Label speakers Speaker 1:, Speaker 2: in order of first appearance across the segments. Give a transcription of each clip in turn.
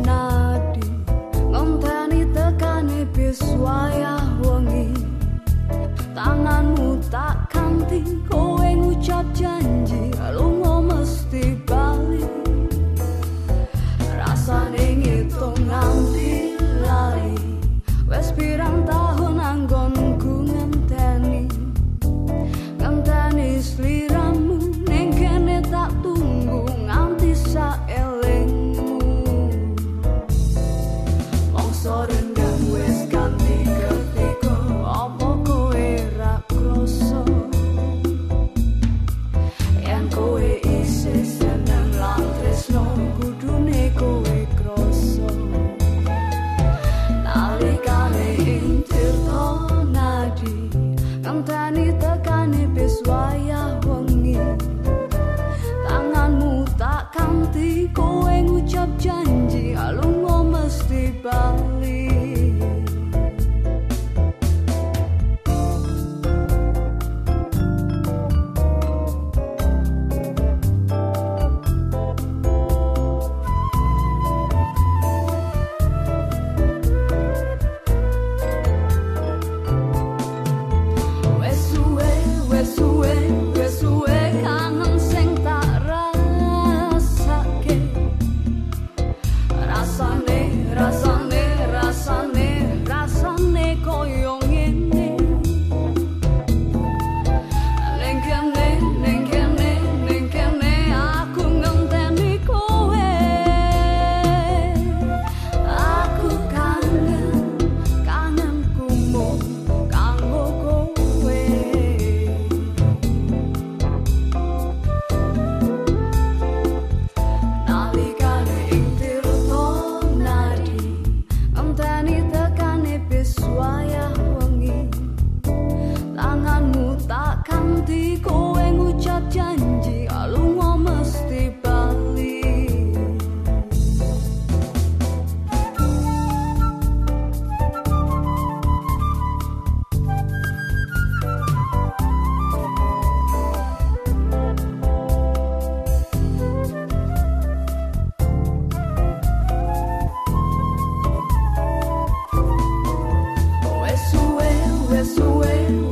Speaker 1: Nadi Tanganmu tak Tantani tekani pesuaya wengi.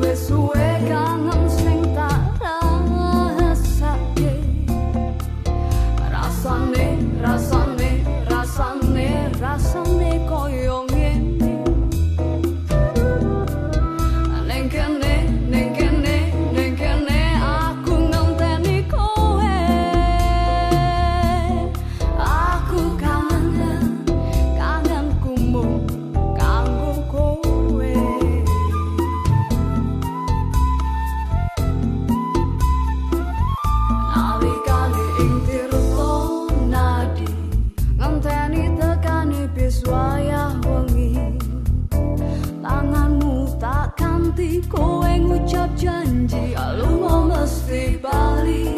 Speaker 1: me sueca kowe ngucap janji Alu mesti balik.